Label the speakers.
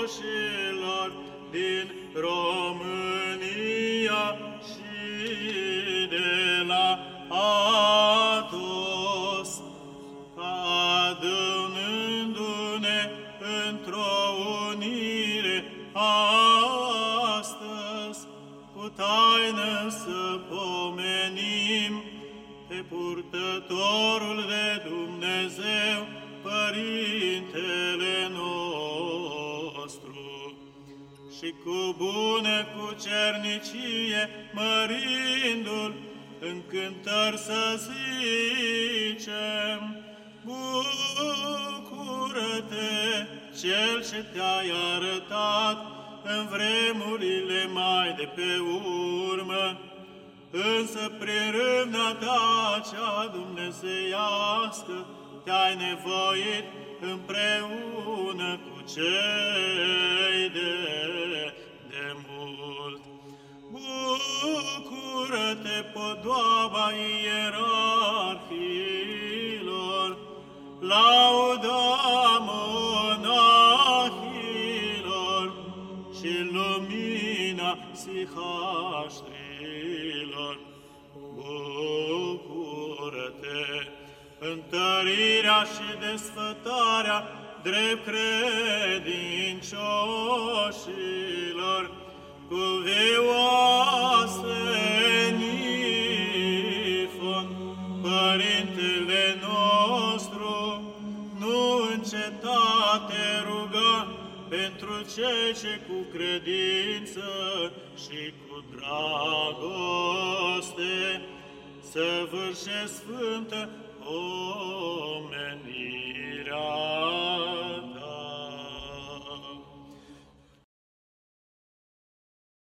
Speaker 1: credincioșilor din România și de la Atos, adunându-ne într-o unire astăzi, cu taină să pomenim pe purtătorul de Dumnezeu, Părintele și cu bună cucernicie, mărindu-l, în cântări să zicem, Bucură-te, Cel ce te-ai arătat în vremurile mai de pe urmă, însă prin râvna ta cea dumnezeiască te-ai nevoit împreună cu cei de podoaba ierarhilor, lauda monahilor și lumina sihaștrilor. Bucură-te, întărirea și desfătarea drept credincioșilor, cu vioase pentru cei ce cu credință și cu dragoste să vârșe sfântă